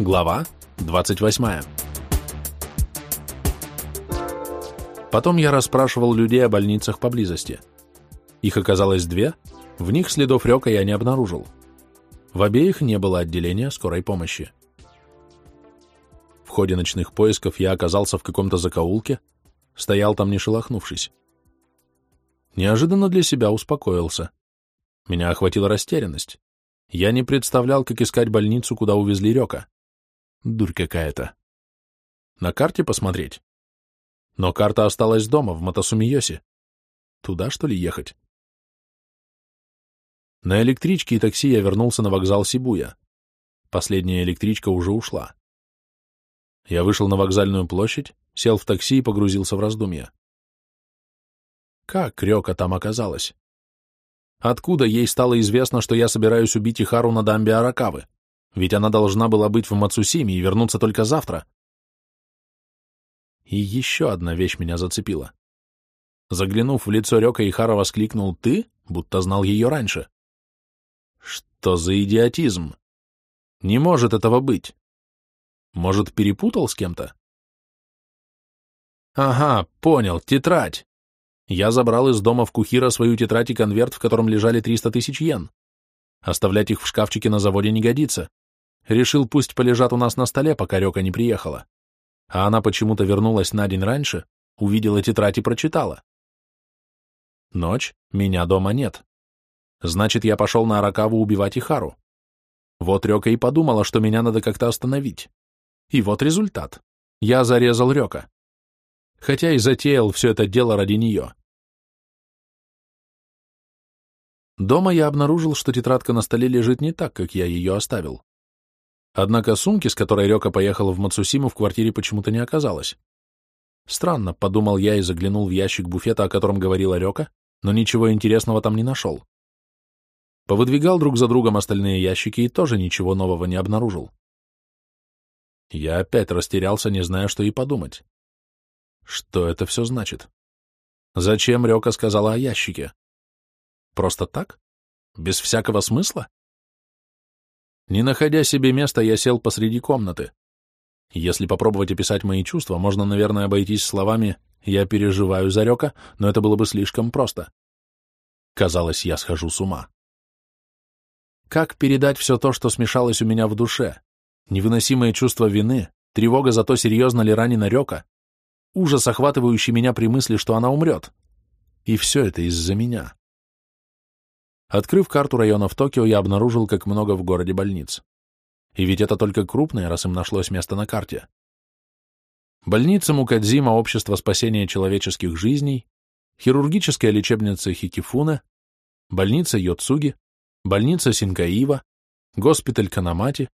Глава 28. Потом я расспрашивал людей о больницах поблизости. Их оказалось две, в них следов река я не обнаружил. В обеих не было отделения скорой помощи. В ходе ночных поисков я оказался в каком-то закоулке, стоял там не шелохнувшись. Неожиданно для себя успокоился. Меня охватила растерянность. Я не представлял, как искать больницу, куда увезли Река. Дурь какая-то. На карте посмотреть? Но карта осталась дома, в Матасумиосе. Туда, что ли, ехать? На электричке и такси я вернулся на вокзал Сибуя. Последняя электричка уже ушла. Я вышел на вокзальную площадь, сел в такси и погрузился в раздумья. Как Рёка там оказалась? Откуда ей стало известно, что я собираюсь убить Ихару на дамбе Аракавы? Ведь она должна была быть в Мацусиме и вернуться только завтра. И еще одна вещь меня зацепила. Заглянув в лицо Рёка, Ихара воскликнул «Ты?» будто знал ее раньше. Что за идиотизм? Не может этого быть. Может, перепутал с кем-то? Ага, понял, тетрадь. Я забрал из дома в Кухира свою тетрадь и конверт, в котором лежали 300 тысяч йен. Оставлять их в шкафчике на заводе не годится. Решил, пусть полежат у нас на столе, пока Река не приехала. А она почему-то вернулась на день раньше, увидела тетрадь и прочитала. Ночь, меня дома нет. Значит, я пошел на Аракаву убивать Ихару. Вот Река и подумала, что меня надо как-то остановить. И вот результат. Я зарезал Река. Хотя и затеял все это дело ради нее. Дома я обнаружил, что тетрадка на столе лежит не так, как я ее оставил. Однако сумки, с которой Рёка поехал в Мацусиму, в квартире почему-то не оказалось. Странно, подумал я и заглянул в ящик буфета, о котором говорила Рёка, но ничего интересного там не нашел. Повыдвигал друг за другом остальные ящики и тоже ничего нового не обнаружил. Я опять растерялся, не зная, что и подумать. Что это все значит? Зачем Рёка сказала о ящике? Просто так? Без всякого смысла? Не находя себе места, я сел посреди комнаты. Если попробовать описать мои чувства, можно, наверное, обойтись словами «я переживаю за Рёка», но это было бы слишком просто. Казалось, я схожу с ума. Как передать все то, что смешалось у меня в душе? Невыносимое чувство вины, тревога за то, серьезно ли ранена Рёка, ужас, охватывающий меня при мысли, что она умрет. И все это из-за меня. Открыв карту районов Токио, я обнаружил, как много в городе больниц. И ведь это только крупные, раз им нашлось место на карте. Больница Мукадзима Общество спасения человеческих жизней, хирургическая лечебница Хикифуна, больница Йоцуги, больница Синкаива, госпиталь Канамати,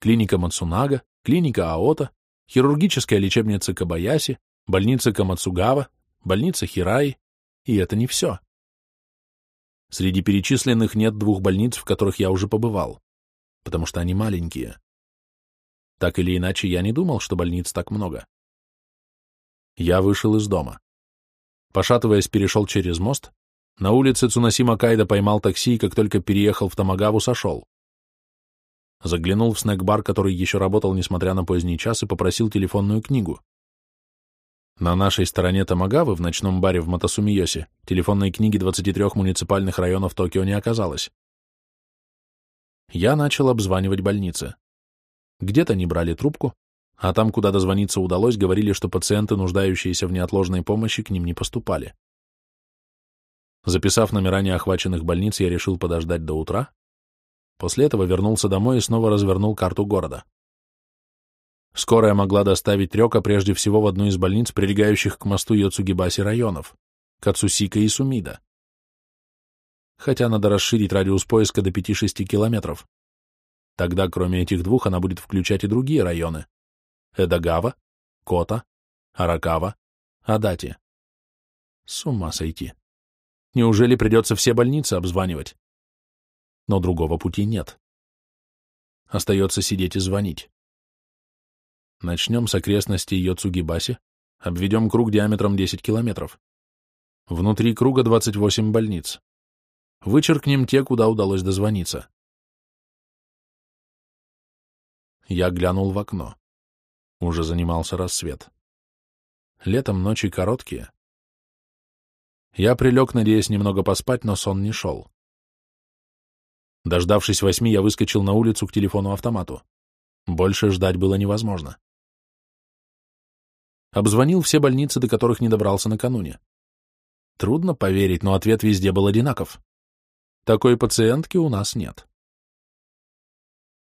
клиника Мацунага, клиника Аота, хирургическая лечебница Кабаяси, больница Камацугава, больница Хираи, и это не все. Среди перечисленных нет двух больниц, в которых я уже побывал, потому что они маленькие. Так или иначе, я не думал, что больниц так много. Я вышел из дома. Пошатываясь, перешел через мост, на улице Цунасима Кайда поймал такси и как только переехал в Тамагаву, сошел. Заглянул в снэк-бар, который еще работал, несмотря на поздний час, и попросил телефонную книгу. На нашей стороне Тамагавы, в ночном баре в Матасумиосе, телефонной книги 23 муниципальных районов Токио не оказалось. Я начал обзванивать больницы. Где-то не брали трубку, а там, куда дозвониться удалось, говорили, что пациенты, нуждающиеся в неотложной помощи, к ним не поступали. Записав номера неохваченных больниц, я решил подождать до утра. После этого вернулся домой и снова развернул карту города. Скорая могла доставить Рёка прежде всего в одну из больниц, прилегающих к мосту Йоцугибаси районов, Кацусика и Сумида. Хотя надо расширить радиус поиска до 5-6 километров. Тогда, кроме этих двух, она будет включать и другие районы. Эдагава, Кота, Аракава, Адати. С ума сойти. Неужели придется все больницы обзванивать? Но другого пути нет. Остается сидеть и звонить. Начнем с окрестностей Йоцугибаси, обведем круг диаметром 10 километров. Внутри круга 28 больниц. Вычеркнем те, куда удалось дозвониться. Я глянул в окно. Уже занимался рассвет. Летом ночи короткие. Я прилег, надеясь немного поспать, но сон не шел. Дождавшись восьми, я выскочил на улицу к телефону-автомату. Больше ждать было невозможно. Обзвонил все больницы, до которых не добрался накануне. Трудно поверить, но ответ везде был одинаков. Такой пациентки у нас нет.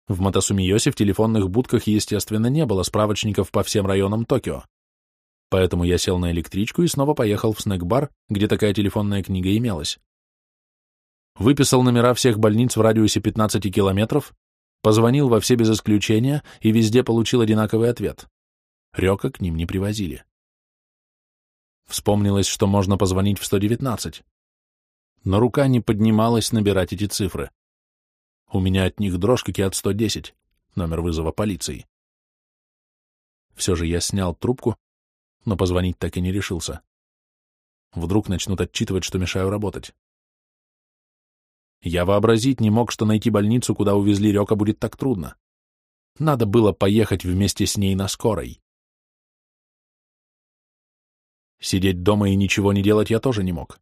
В Матасумиосе в телефонных будках, естественно, не было справочников по всем районам Токио. Поэтому я сел на электричку и снова поехал в снэк-бар, где такая телефонная книга имелась. Выписал номера всех больниц в радиусе 15 километров, позвонил во все без исключения и везде получил одинаковый ответ. Рёка к ним не привозили. Вспомнилось, что можно позвонить в 119. Но рука не поднималась набирать эти цифры. У меня от них дрожь, как и от 110, номер вызова полиции. Все же я снял трубку, но позвонить так и не решился. Вдруг начнут отчитывать, что мешаю работать. Я вообразить не мог, что найти больницу, куда увезли Рёка, будет так трудно. Надо было поехать вместе с ней на скорой. Сидеть дома и ничего не делать я тоже не мог.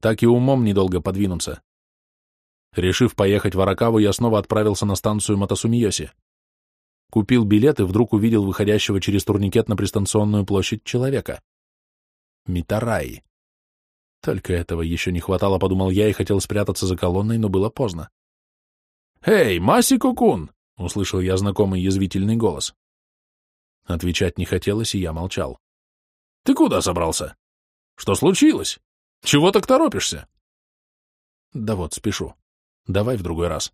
Так и умом недолго подвинуться. Решив поехать в Аракаву, я снова отправился на станцию Матасумиоси. Купил билет и вдруг увидел выходящего через турникет на пристанционную площадь человека. Митараи. Только этого еще не хватало, подумал я и хотел спрятаться за колонной, но было поздно. «Эй, Масико-кун!» — услышал я знакомый язвительный голос. Отвечать не хотелось, и я молчал. «Ты куда собрался? Что случилось? Чего так торопишься?» «Да вот, спешу. Давай в другой раз.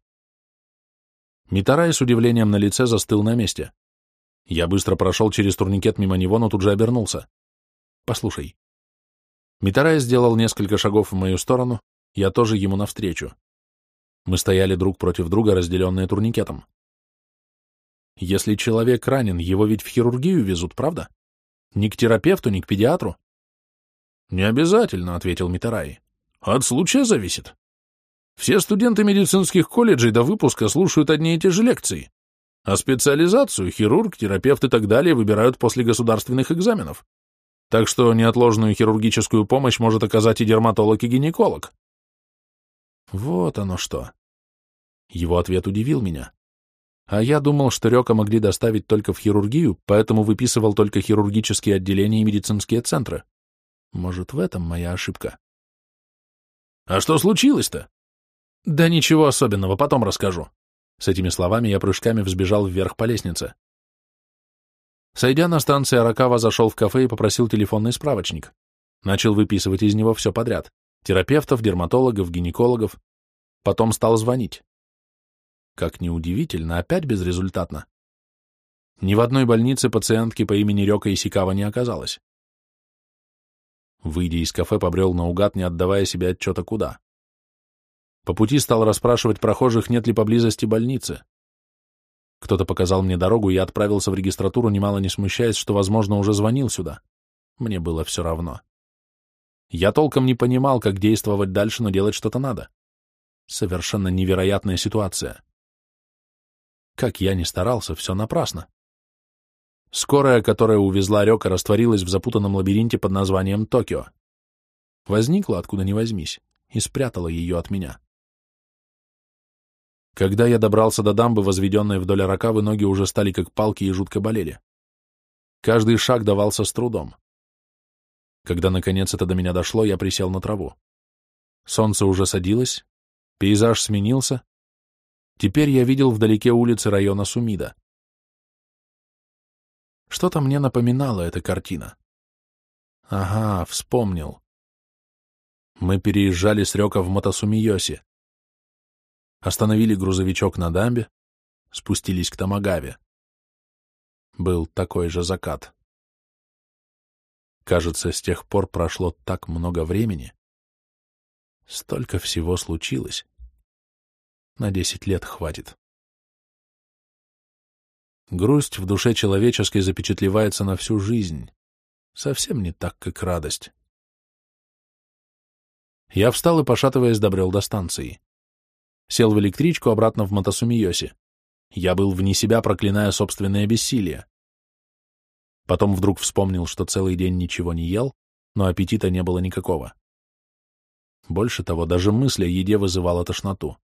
Митарай с удивлением на лице застыл на месте. Я быстро прошел через турникет мимо него, но тут же обернулся. Послушай. Митарай сделал несколько шагов в мою сторону, я тоже ему навстречу. Мы стояли друг против друга, разделенные турникетом. Если человек ранен, его ведь в хирургию везут, правда? Ни к терапевту, ни к педиатру? Не обязательно, ответил Митарай. От случая зависит. Все студенты медицинских колледжей до выпуска слушают одни и те же лекции, а специализацию хирург, терапевт и так далее выбирают после государственных экзаменов. Так что неотложную хирургическую помощь может оказать и дерматолог, и гинеколог. Вот оно что. Его ответ удивил меня. А я думал, что Рёка могли доставить только в хирургию, поэтому выписывал только хирургические отделения и медицинские центры. Может, в этом моя ошибка? А что случилось-то? Да ничего особенного, потом расскажу. С этими словами я прыжками взбежал вверх по лестнице. Сойдя на станции Аракава, зашел в кафе и попросил телефонный справочник. Начал выписывать из него все подряд. Терапевтов, дерматологов, гинекологов. Потом стал звонить. Как неудивительно, опять безрезультатно. Ни в одной больнице пациентки по имени Рёка Исикава не оказалось. Выйдя из кафе, побрел наугад, не отдавая себе отчета куда. По пути стал расспрашивать прохожих, нет ли поблизости больницы. Кто-то показал мне дорогу, и я отправился в регистратуру, немало не смущаясь, что, возможно, уже звонил сюда. Мне было все равно. Я толком не понимал, как действовать дальше, но делать что-то надо. Совершенно невероятная ситуация. Как я ни старался, все напрасно. Скорая, которая увезла Рёка, растворилась в запутанном лабиринте под названием Токио. Возникла откуда ни возьмись и спрятала ее от меня. Когда я добрался до дамбы, возведенной вдоль Аракавы, ноги уже стали как палки и жутко болели. Каждый шаг давался с трудом. Когда, наконец, это до меня дошло, я присел на траву. Солнце уже садилось, пейзаж сменился. Теперь я видел вдалеке улицы района Сумида. Что-то мне напоминала эта картина. Ага, вспомнил. Мы переезжали с Рёка в Мотосумиоси остановили грузовичок на дамбе, спустились к Тамагаве. Был такой же закат. Кажется, с тех пор прошло так много времени. Столько всего случилось. На десять лет хватит. Грусть в душе человеческой запечатлевается на всю жизнь. Совсем не так, как радость. Я встал и, пошатываясь, добрел до станции. Сел в электричку обратно в Матасумиоси. Я был вне себя, проклиная собственное бессилие. Потом вдруг вспомнил, что целый день ничего не ел, но аппетита не было никакого. Больше того, даже мысль о еде вызывала тошноту.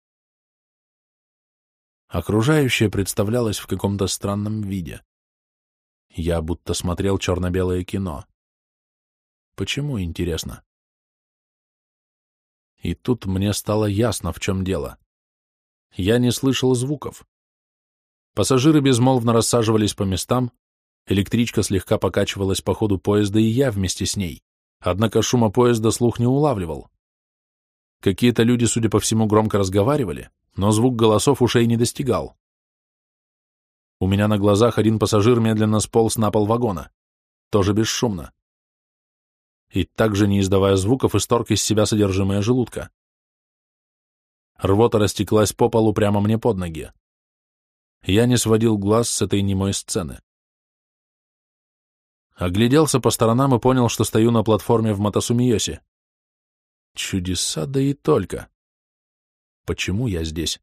Окружающее представлялось в каком-то странном виде. Я будто смотрел черно-белое кино. Почему, интересно? И тут мне стало ясно, в чем дело. Я не слышал звуков. Пассажиры безмолвно рассаживались по местам, электричка слегка покачивалась по ходу поезда, и я вместе с ней. Однако шума поезда слух не улавливал. Какие-то люди, судя по всему, громко разговаривали, но звук голосов ушей не достигал. У меня на глазах один пассажир медленно сполз на пол вагона, тоже бесшумно. И также, не издавая звуков, исторг из себя содержимое желудка. Рвота растеклась по полу прямо мне под ноги. Я не сводил глаз с этой немой сцены. Огляделся по сторонам и понял, что стою на платформе в Матасумиосе. Чудеса, да и только. Почему я здесь?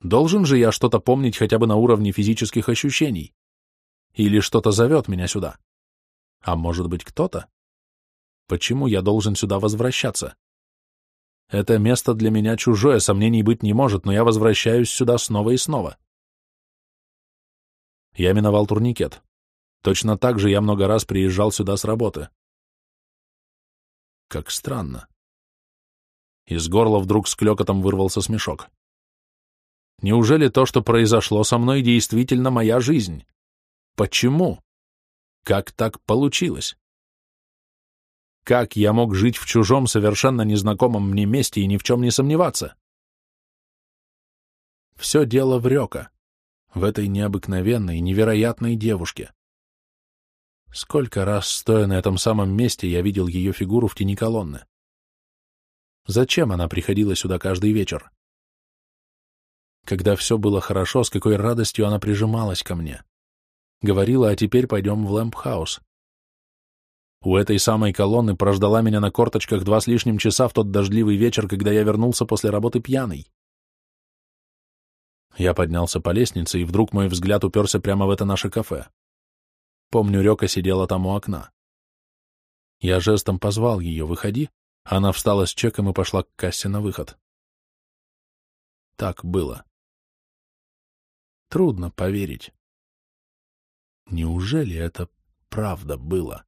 Должен же я что-то помнить хотя бы на уровне физических ощущений. Или что-то зовет меня сюда. А может быть, кто-то? Почему я должен сюда возвращаться? Это место для меня чужое, сомнений быть не может, но я возвращаюсь сюда снова и снова. Я миновал турникет. Точно так же я много раз приезжал сюда с работы. Как странно. Из горла вдруг с клёкотом вырвался смешок. Неужели то, что произошло со мной, действительно моя жизнь? Почему? Как так получилось? Как я мог жить в чужом, совершенно незнакомом мне месте и ни в чем не сомневаться? Все дело в Рёка, в этой необыкновенной, невероятной девушке. Сколько раз, стоя на этом самом месте, я видел ее фигуру в тени колонны. Зачем она приходила сюда каждый вечер? Когда все было хорошо, с какой радостью она прижималась ко мне. Говорила, а теперь пойдем в Лэмпхаус. У этой самой колонны прождала меня на корточках два с лишним часа в тот дождливый вечер, когда я вернулся после работы пьяный. Я поднялся по лестнице, и вдруг мой взгляд уперся прямо в это наше кафе. Помню, Река сидела там у окна. Я жестом позвал ее «Выходи», она встала с чеком и пошла к кассе на выход. Так было. Трудно поверить. Неужели это правда было?